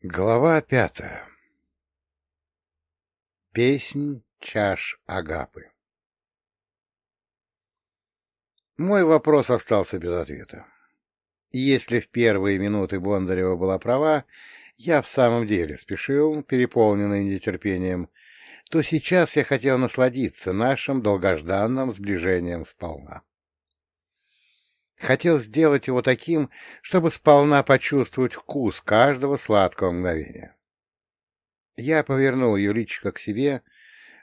Глава пятая Песнь чаш Агапы Мой вопрос остался без ответа. Если в первые минуты Бондарева была права, я в самом деле спешил, переполненный нетерпением, то сейчас я хотел насладиться нашим долгожданным сближением сполна. Хотел сделать его таким, чтобы сполна почувствовать вкус каждого сладкого мгновения. Я повернул ее личико к себе.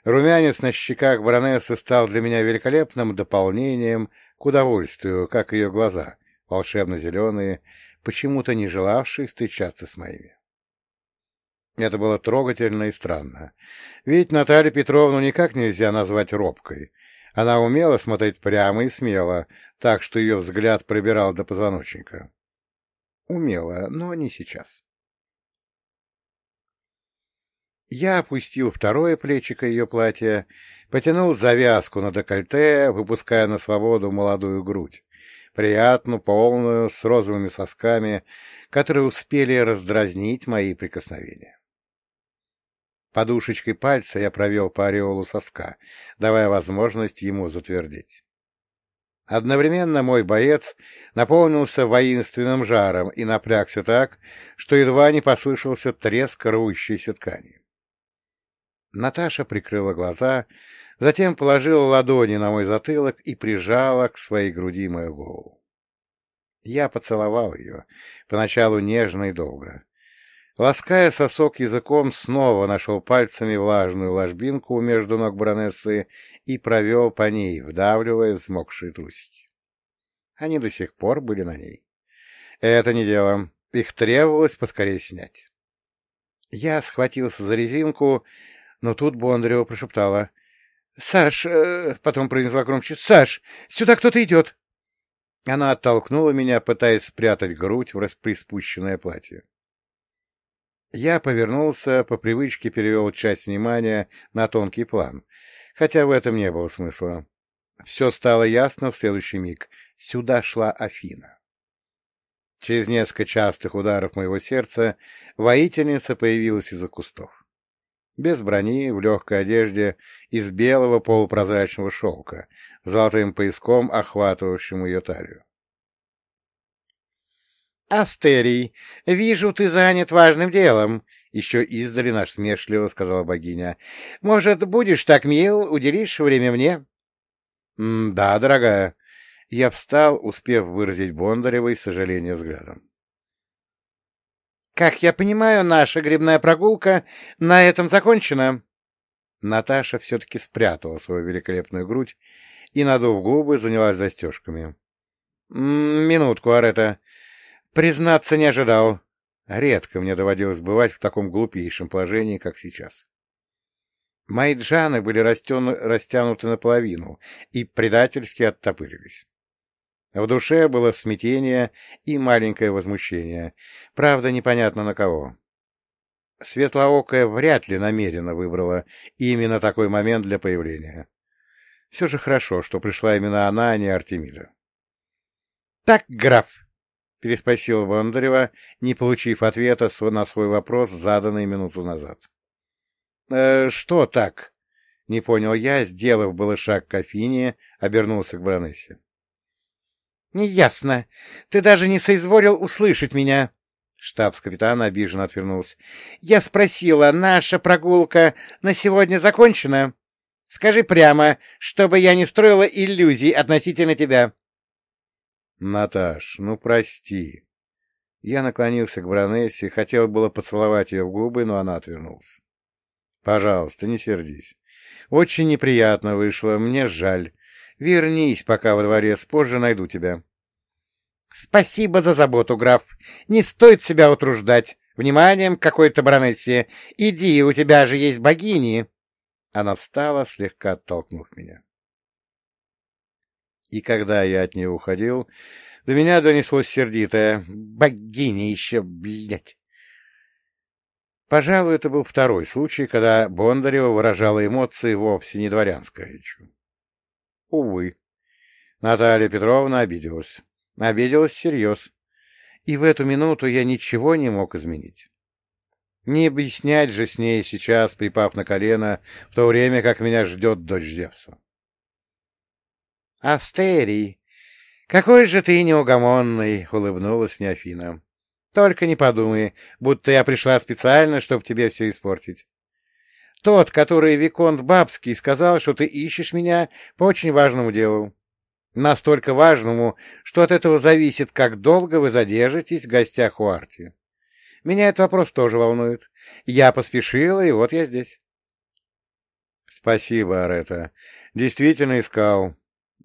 Румянец на щеках баронессы стал для меня великолепным дополнением к удовольствию, как ее глаза, волшебно-зеленые, почему-то не желавшие встречаться с моими. Это было трогательно и странно. Ведь Наталью Петровну никак нельзя назвать робкой — она умела смотреть прямо и смело, так что ее взгляд пробирал до позвоночника. Умела, но не сейчас. Я опустил второе плечико ее платья, потянул завязку на декольте, выпуская на свободу молодую грудь, приятную, полную, с розовыми сосками, которые успели раздразнить мои прикосновения. Подушечкой пальца я провел по ореолу соска, давая возможность ему затвердеть. Одновременно мой боец наполнился воинственным жаром и напрягся так, что едва не послышался треск рвущейся ткани. Наташа прикрыла глаза, затем положила ладони на мой затылок и прижала к своей груди мою голову. Я поцеловал ее, поначалу нежно и долго. Лаская сосок языком, снова нашел пальцами влажную ложбинку между ног баронессы и провел по ней, вдавливая взмокшие трусики. Они до сих пор были на ней. Это не дело. Их требовалось поскорее снять. Я схватился за резинку, но тут Бондарева прошептала. — Саш, э, — потом произнесла громче, — Саш, сюда кто-то идет. Она оттолкнула меня, пытаясь спрятать грудь в приспущенное платье. Я повернулся, по привычке перевел часть внимания на тонкий план, хотя в этом не было смысла. Все стало ясно в следующий миг. Сюда шла Афина. Через несколько частых ударов моего сердца воительница появилась из-за кустов. Без брони, в легкой одежде, из белого полупрозрачного шелка, золотым пояском, охватывающим ее талию. «Астерий, вижу, ты занят важным делом», — еще издали наш смешливо сказала богиня. «Может, будешь так мил, уделишь время мне?» «Да, дорогая». Я встал, успев выразить Бондаревой сожаление взглядом. «Как я понимаю, наша грибная прогулка на этом закончена». Наташа все-таки спрятала свою великолепную грудь и, надув губы, занялась застежками. «Минутку, Арета. Признаться, не ожидал. Редко мне доводилось бывать в таком глупейшем положении, как сейчас. Мои джаны были растяну... растянуты наполовину и предательски оттопырились. В душе было смятение и маленькое возмущение. Правда, непонятно на кого. Светлоокая вряд ли намеренно выбрала именно такой момент для появления. Все же хорошо, что пришла именно она, а не Артемида. — Так, граф, — переспросил Бондарева, не получив ответа на свой вопрос, заданный минуту назад. «Э, — Что так? — не понял я, сделав было шаг к Афине, обернулся к баронессе. — Неясно. Ты даже не соизволил услышать меня. Штабс-капитан обиженно отвернулся. — Я спросила, наша прогулка на сегодня закончена? Скажи прямо, чтобы я не строила иллюзий относительно тебя. —— Наташ, ну прости. Я наклонился к баронессе, хотел было поцеловать ее в губы, но она отвернулась. — Пожалуйста, не сердись. Очень неприятно вышло, мне жаль. Вернись пока во дворец, позже найду тебя. — Спасибо за заботу, граф. Не стоит себя утруждать. Вниманием какой-то баронессе. Иди, у тебя же есть богини. Она встала, слегка оттолкнув меня. И когда я от нее уходил, до меня донеслось сердитое «Богиня еще, блядь!». Пожалуй, это был второй случай, когда Бондарева выражала эмоции вовсе не дворянской речью. Увы, Наталья Петровна обиделась. Обиделась всерьез. И в эту минуту я ничего не мог изменить. Не объяснять же с ней сейчас, припав на колено, в то время как меня ждет дочь Зевса. — Астерий, какой же ты неугомонный! — улыбнулась мне Афина. — Только не подумай, будто я пришла специально, чтобы тебе все испортить. Тот, который Виконт Бабский, сказал, что ты ищешь меня по очень важному делу. Настолько важному, что от этого зависит, как долго вы задержитесь в гостях у Арти. Меня этот вопрос тоже волнует. Я поспешила, и вот я здесь. — Спасибо, Арета. Действительно искал.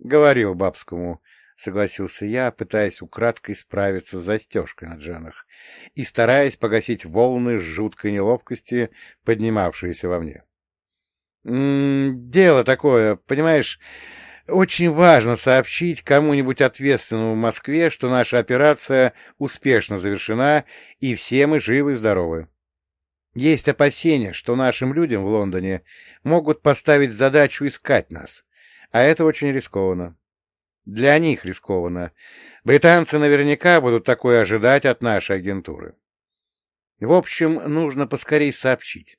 Говорил Бабскому. Согласился я, пытаясь украдкой справиться с застежкой на джанах и стараясь погасить волны жуткой неловкости, поднимавшиеся во мне. М -м, дело такое, понимаешь, очень важно сообщить кому-нибудь ответственному в Москве, что наша операция успешно завершена, и все мы живы и здоровы. Есть опасения, что нашим людям в Лондоне могут поставить задачу искать нас, а это очень рискованно. Для них рискованно. Британцы наверняка будут такое ожидать от нашей агентуры. В общем, нужно поскорей сообщить.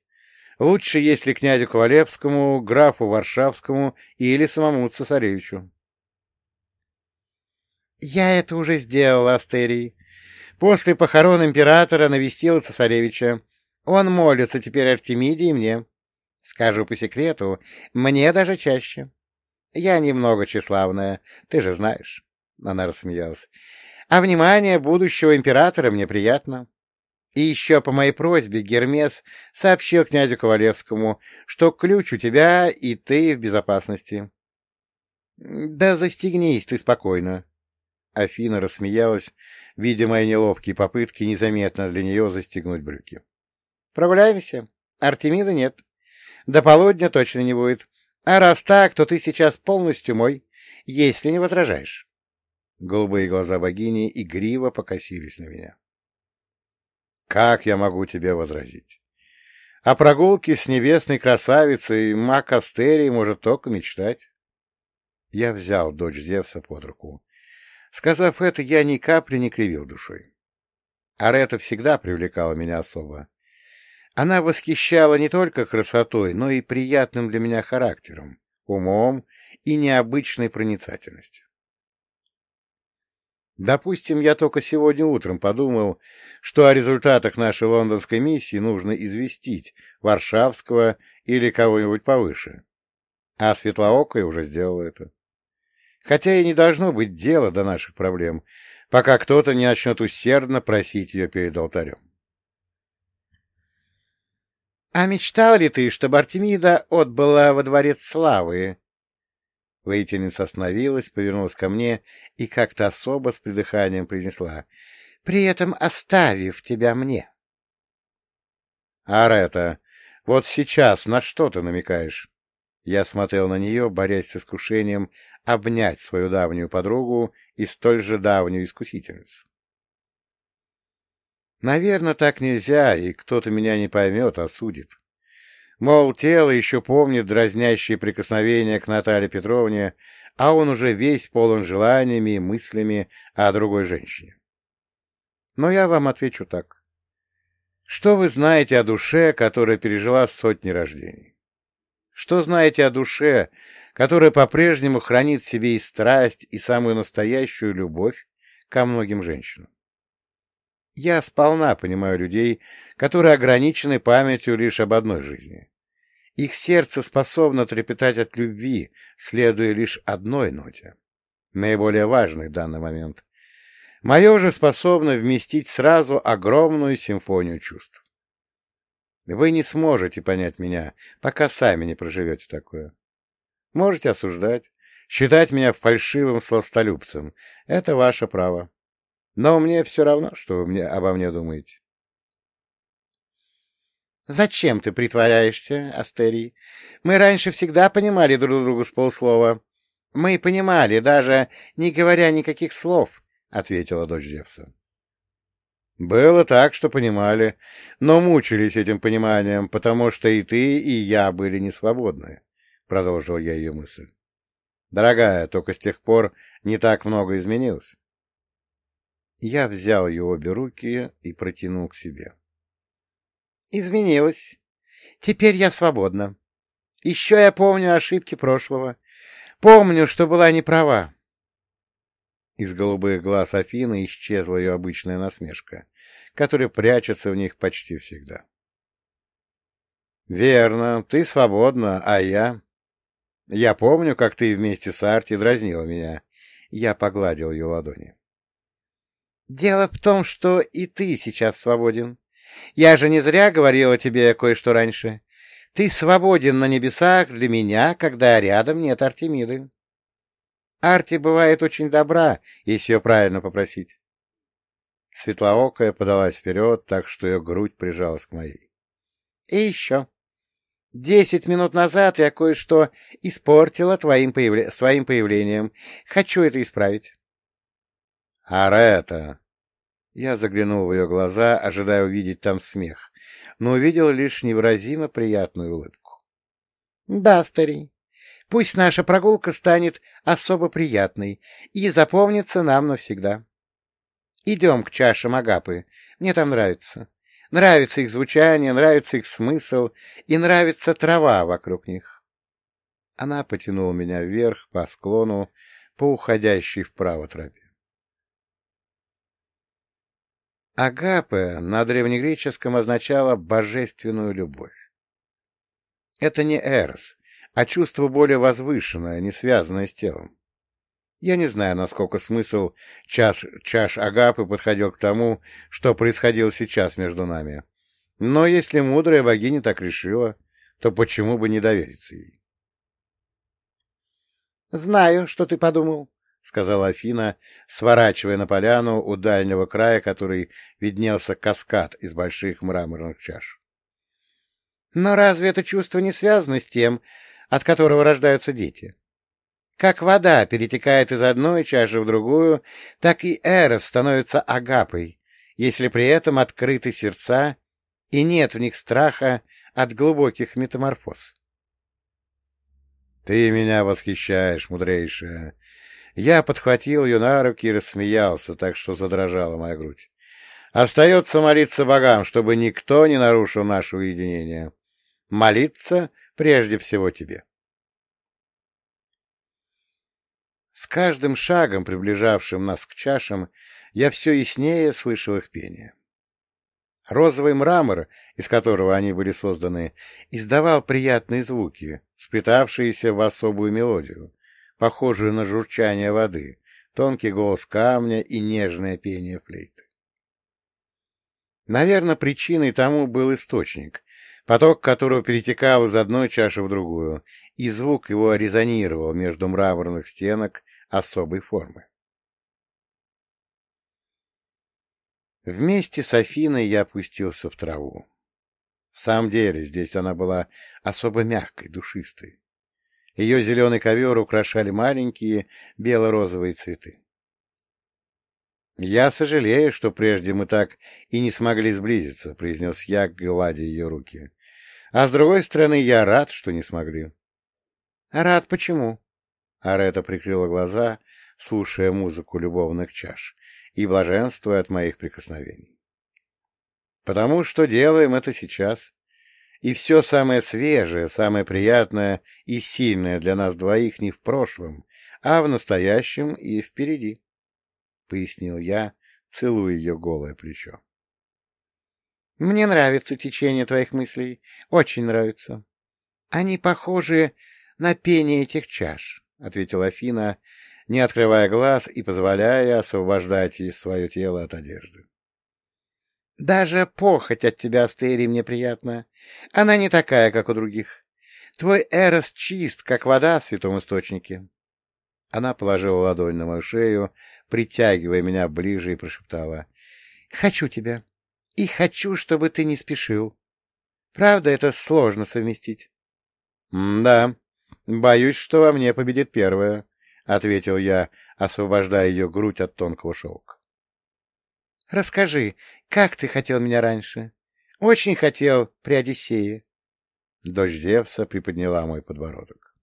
Лучше, если князю Ковалевскому, графу Варшавскому или самому цесаревичу. Я это уже сделал, Астерий. После похорон императора навестил цесаревича. Он молится теперь Артемиде и мне. Скажу по секрету, мне даже чаще. Я немного тщеславная, ты же знаешь. Она рассмеялась. А внимание будущего императора мне приятно. И еще по моей просьбе Гермес сообщил князю Ковалевскому, что ключ у тебя, и ты в безопасности. — Да застегнись ты спокойно. Афина рассмеялась, видя мои неловкие попытки незаметно для нее застегнуть брюки. — Прогуляемся. Артемида нет. До полудня точно не будет. А раз так, то ты сейчас полностью мой, если не возражаешь. Голубые глаза богини игриво покосились на меня. Как я могу тебе возразить? О прогулке с небесной красавицей Мак Астерий может только мечтать. Я взял дочь Зевса под руку. Сказав это, я ни капли не кривил душой. Арета всегда привлекала меня особо. Она восхищала не только красотой, но и приятным для меня характером, умом и необычной проницательностью. Допустим, я только сегодня утром подумал, что о результатах нашей лондонской миссии нужно известить Варшавского или кого-нибудь повыше. А Светлоокая уже сделала это. Хотя и не должно быть дела до наших проблем, пока кто-то не начнет усердно просить ее перед алтарем. — А мечтал ли ты, чтобы Артемида отбыла во дворец славы? Воительница остановилась, повернулась ко мне и как-то особо с придыханием произнесла, при этом оставив тебя мне. — Арета, вот сейчас на что ты намекаешь? Я смотрел на нее, борясь с искушением обнять свою давнюю подругу и столь же давнюю искусительницу. Наверное, так нельзя, и кто-то меня не поймет, осудит. А Мол, тело еще помнит дразнящие прикосновения к Наталье Петровне, а он уже весь полон желаниями и мыслями о другой женщине. Но я вам отвечу так. Что вы знаете о душе, которая пережила сотни рождений? Что знаете о душе, которая по-прежнему хранит в себе и страсть, и самую настоящую любовь ко многим женщинам? Я сполна понимаю людей, которые ограничены памятью лишь об одной жизни. Их сердце способно трепетать от любви, следуя лишь одной ноте, наиболее важной в данный момент. Мое же способно вместить сразу огромную симфонию чувств. Вы не сможете понять меня, пока сами не проживете такое. Можете осуждать, считать меня фальшивым сластолюбцем. Это ваше право. Но мне все равно, что вы мне, обо мне думаете. «Зачем ты притворяешься, Астерий? Мы раньше всегда понимали друг друга с полслова. Мы понимали, даже не говоря никаких слов», — ответила дочь Зевса. «Было так, что понимали, но мучились этим пониманием, потому что и ты, и я были несвободны», — продолжил я ее мысль. «Дорогая, только с тех пор не так много изменилось». Я взял ее обе руки и протянул к себе. Изменилась. Теперь я свободна. Еще я помню ошибки прошлого. Помню, что была не права. Из голубых глаз Афины исчезла ее обычная насмешка, которая прячется в них почти всегда. — Верно, ты свободна, а я... Я помню, как ты вместе с Арти дразнила меня. Я погладил ее ладони. — Дело в том, что и ты сейчас свободен. Я же не зря говорила тебе кое-что раньше. Ты свободен на небесах для меня, когда рядом нет Артемиды. Арти бывает очень добра, если ее правильно попросить. Светлоокая подалась вперед, так что ее грудь прижалась к моей. — И еще. Десять минут назад я кое-что испортила твоим появля... своим появлением. Хочу это исправить. — Арета! Я заглянул в ее глаза, ожидая увидеть там смех, но увидел лишь невыразимо приятную улыбку. — Да, старей, пусть наша прогулка станет особо приятной и запомнится нам навсегда. Идем к чашам Агапы, мне там нравится. Нравится их звучание, нравится их смысл и нравится трава вокруг них. Она потянула меня вверх по склону, по уходящей вправо тропе. Агапе на древнегреческом означало «божественную любовь». Это не эрос, а чувство более возвышенное, не связанное с телом. Я не знаю, насколько смысл чаш, чаш Агапы подходил к тому, что происходило сейчас между нами. Но если мудрая богиня так решила, то почему бы не довериться ей? — Знаю, что ты подумал, — сказала Афина, сворачивая на поляну у дальнего края, который виднелся каскад из больших мраморных чаш. — Но разве это чувство не связано с тем, от которого рождаются дети? — как вода перетекает из одной чаши в другую, так и Эрос становится агапой, если при этом открыты сердца и нет в них страха от глубоких метаморфоз. «Ты меня восхищаешь, мудрейшая!» Я подхватил ее на руки и рассмеялся, так что задрожала моя грудь. Остается молиться богам, чтобы никто не нарушил наше уединение. Молиться прежде всего тебе. С каждым шагом, приближавшим нас к чашам, я все яснее слышал их пение. Розовый мрамор, из которого они были созданы, издавал приятные звуки, сплетавшиеся в особую мелодию, похожую на журчание воды, тонкий голос камня и нежное пение флейты. Наверное, причиной тому был источник, поток которого перетекал из одной чаши в другую, и звук его резонировал между мраморных стенок особой формы. Вместе с Афиной я опустился в траву. В самом деле, здесь она была особо мягкой, душистой. Ее зеленый ковер украшали маленькие бело-розовые цветы. «Я сожалею, что прежде мы так и не смогли сблизиться», — произнес я, гладя ее руки. «А с другой стороны, я рад, что не смогли». «Рад почему?» Арета прикрыла глаза, слушая музыку любовных чаш и блаженствуя от моих прикосновений. «Потому что делаем это сейчас, и все самое свежее, самое приятное и сильное для нас двоих не в прошлом, а в настоящем и впереди», — пояснил я, целуя ее голое плечо. «Мне нравится течение твоих мыслей, очень нравится. Они похожи на пение этих чаш». — ответила Афина, не открывая глаз и позволяя освобождать свое тело от одежды. — Даже похоть от тебя, Астери, мне приятна. Она не такая, как у других. Твой Эрос чист, как вода в святом источнике. Она положила ладонь на мою шею, притягивая меня ближе и прошептала. — Хочу тебя. И хочу, чтобы ты не спешил. Правда, это сложно совместить? — Да, — Боюсь, что во мне победит первая, — ответил я, освобождая ее грудь от тонкого шелка. — Расскажи, как ты хотел меня раньше? Очень хотел при Одиссее. Дочь Зевса приподняла мой подбородок.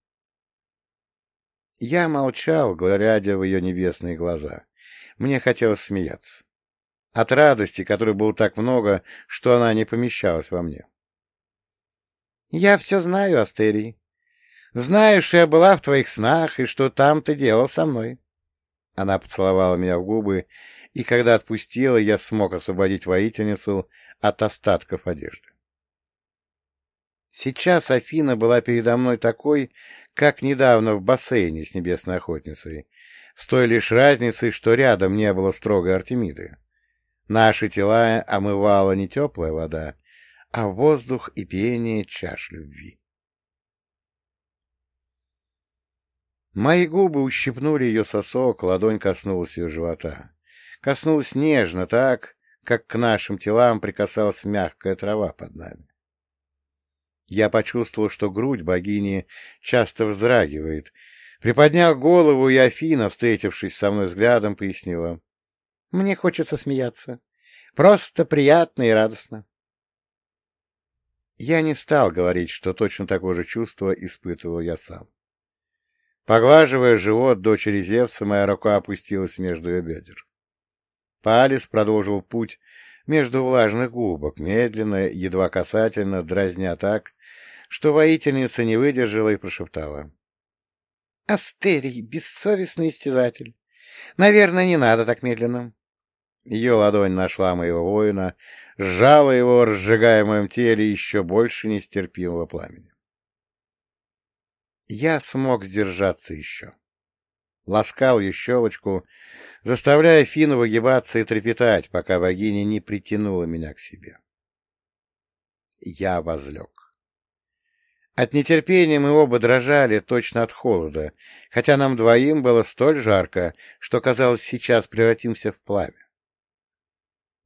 Я молчал, глядя в ее небесные глаза. Мне хотелось смеяться. От радости, которой было так много, что она не помещалась во мне. — Я все знаю, Астерий. Знаю, что я была в твоих снах, и что там ты делал со мной. Она поцеловала меня в губы, и когда отпустила, я смог освободить воительницу от остатков одежды. Сейчас Афина была передо мной такой, как недавно в бассейне с небесной охотницей, с той лишь разницей, что рядом не было строгой Артемиды. Наши тела омывала не теплая вода, а воздух и пение чаш любви. Мои губы ущипнули ее сосок, ладонь коснулась ее живота. Коснулась нежно, так, как к нашим телам прикасалась мягкая трава под нами. Я почувствовал, что грудь богини часто вздрагивает. Приподнял голову, и Афина, встретившись со мной взглядом, пояснила. — Мне хочется смеяться. Просто приятно и радостно. Я не стал говорить, что точно такое же чувство испытывал я сам. Поглаживая живот дочери Зевса, моя рука опустилась между ее бедер. Палец продолжил путь между влажных губок, медленно, едва касательно, дразня так, что воительница не выдержала и прошептала. — Астерий, бессовестный истязатель! Наверное, не надо так медленно. Ее ладонь нашла моего воина, сжала его, разжигая в моем теле еще больше нестерпимого пламени. Я смог сдержаться еще. Ласкал ее щелочку, заставляя Фину выгибаться и трепетать, пока богиня не притянула меня к себе. Я возлег. От нетерпения мы оба дрожали точно от холода, хотя нам двоим было столь жарко, что, казалось, сейчас превратимся в пламя.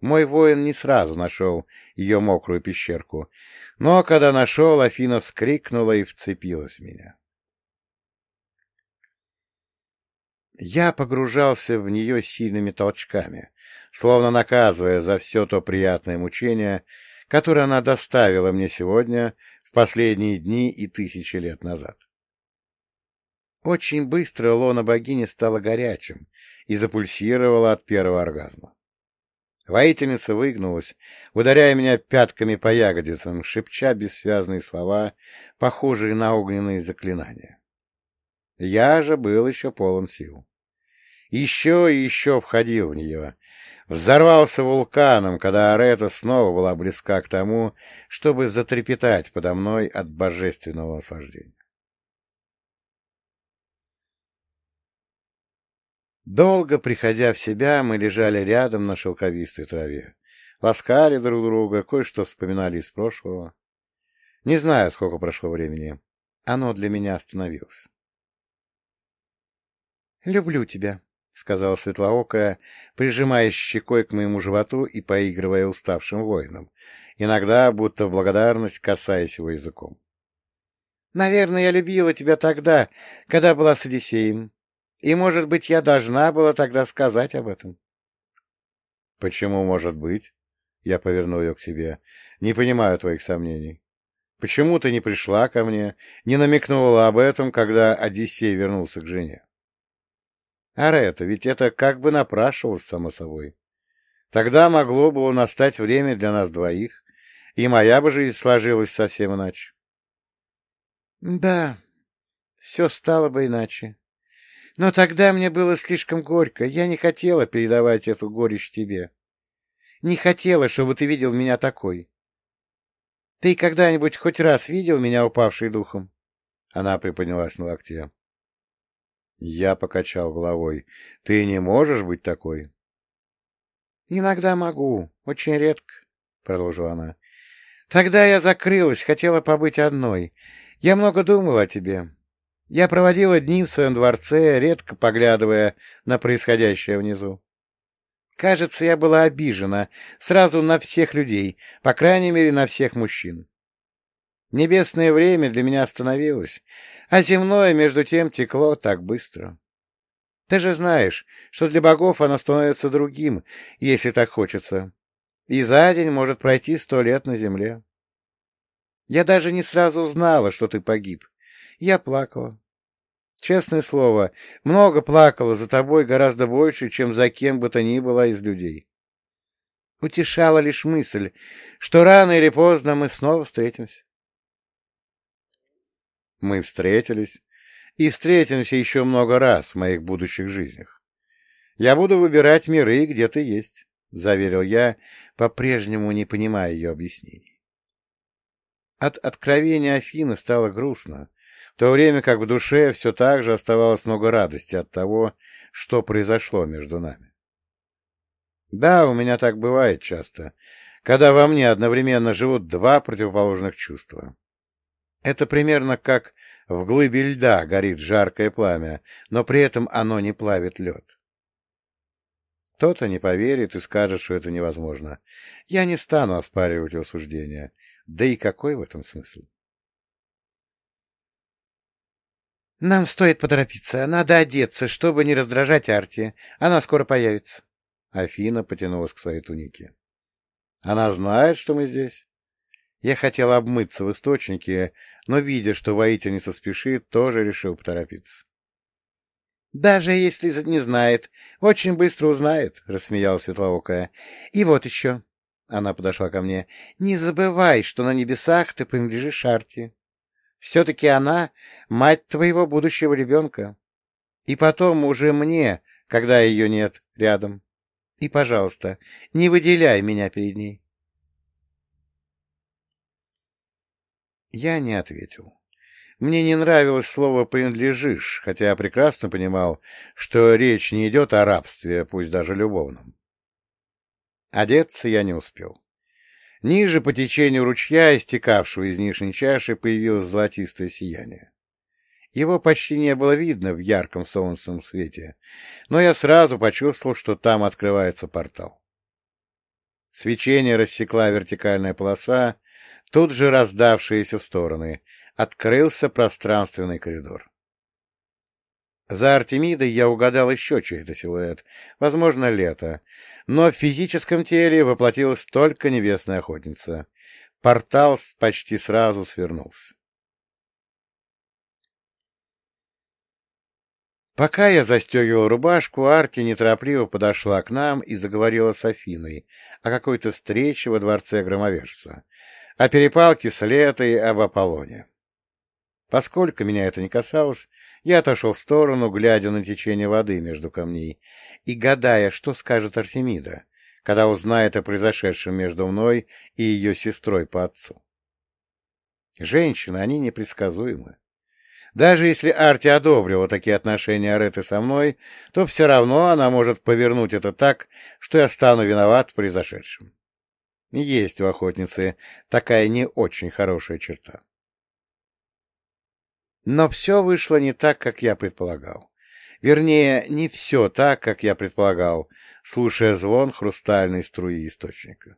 Мой воин не сразу нашел ее мокрую пещерку, но когда нашел, Афина вскрикнула и вцепилась в меня. Я погружался в нее сильными толчками, словно наказывая за все то приятное мучение, которое она доставила мне сегодня последние дни и тысячи лет назад. Очень быстро лона богини стала горячим и запульсировала от первого оргазма. Воительница выгнулась, ударяя меня пятками по ягодицам, шепча бессвязные слова, похожие на огненные заклинания. Я же был еще полон сил. Еще и еще входил в нее, взорвался вулканом, когда Арета снова была близка к тому, чтобы затрепетать подо мной от божественного наслаждения. Долго приходя в себя, мы лежали рядом на шелковистой траве, ласкали друг друга, кое-что вспоминали из прошлого. Не знаю, сколько прошло времени. Оно для меня остановилось. «Люблю тебя», — сказала светлоокая, прижимаясь щекой к моему животу и поигрывая уставшим воином, иногда, будто в благодарность, касаясь его языком. — Наверное, я любила тебя тогда, когда была с Одиссеем, и, может быть, я должна была тогда сказать об этом. — Почему, может быть? — я повернул ее к себе. — Не понимаю твоих сомнений. Почему ты не пришла ко мне, не намекнула об этом, когда Одиссей вернулся к жене? Арета, ведь это как бы напрашивалось, само собой. Тогда могло было настать время для нас двоих, и моя бы жизнь сложилась совсем иначе. Да, все стало бы иначе. Но тогда мне было слишком горько, я не хотела передавать эту горечь тебе. Не хотела, чтобы ты видел меня такой. Ты когда-нибудь хоть раз видел меня упавшей духом? Она приподнялась на локте. Я покачал головой. — Ты не можешь быть такой? — Иногда могу, очень редко, — продолжила она. — Тогда я закрылась, хотела побыть одной. Я много думала о тебе. Я проводила дни в своем дворце, редко поглядывая на происходящее внизу. Кажется, я была обижена сразу на всех людей, по крайней мере, на всех мужчин. Небесное время для меня остановилось, а земное, между тем, текло так быстро. Ты же знаешь, что для богов оно становится другим, если так хочется, и за день может пройти сто лет на земле. Я даже не сразу узнала, что ты погиб. Я плакала. Честное слово, много плакала за тобой гораздо больше, чем за кем бы то ни было из людей. Утешала лишь мысль, что рано или поздно мы снова встретимся. Мы встретились и встретимся еще много раз в моих будущих жизнях. Я буду выбирать миры, где ты есть, — заверил я, по-прежнему не понимая ее объяснений. От откровения Афины стало грустно, в то время как в душе все так же оставалось много радости от того, что произошло между нами. Да, у меня так бывает часто, когда во мне одновременно живут два противоположных чувства. Это примерно как в глыбе льда горит жаркое пламя, но при этом оно не плавит лед. Кто-то не поверит и скажет, что это невозможно. Я не стану оспаривать его суждения. Да и какой в этом смысл? Нам стоит поторопиться. Надо одеться, чтобы не раздражать Арти. Она скоро появится. Афина потянулась к своей тунике. Она знает, что мы здесь? Я хотел обмыться в источнике, но, видя, что воительница спешит, тоже решил поторопиться. — Даже если не знает, очень быстро узнает, — рассмеялась Светлоокая. — И вот еще. Она подошла ко мне. — Не забывай, что на небесах ты принадлежишь Арте. Все-таки она — мать твоего будущего ребенка. И потом уже мне, когда ее нет рядом. И, пожалуйста, не выделяй меня перед ней. Я не ответил. Мне не нравилось слово «принадлежишь», хотя я прекрасно понимал, что речь не идет о рабстве, пусть даже любовном. Одеться я не успел. Ниже по течению ручья, истекавшего из нижней чаши, появилось золотистое сияние. Его почти не было видно в ярком солнечном свете, но я сразу почувствовал, что там открывается портал. Свечение рассекла вертикальная полоса, тут же раздавшаяся в стороны. Открылся пространственный коридор. За Артемидой я угадал еще чей-то силуэт, возможно, лето, но в физическом теле воплотилась только небесная охотница. Портал почти сразу свернулся. Пока я застегивал рубашку, Арти неторопливо подошла к нам и заговорила с Афиной о какой-то встрече во дворце громовержца, о перепалке с Летой об Аполлоне. Поскольку меня это не касалось, я отошел в сторону, глядя на течение воды между камней и гадая, что скажет Артемида, когда узнает о произошедшем между мной и ее сестрой по отцу. Женщины, они непредсказуемы. Даже если Арти одобрила такие отношения Ареты со мной, то все равно она может повернуть это так, что я стану виноват в произошедшем. Есть у охотницы такая не очень хорошая черта. Но все вышло не так, как я предполагал. Вернее, не все так, как я предполагал, слушая звон хрустальной струи источника.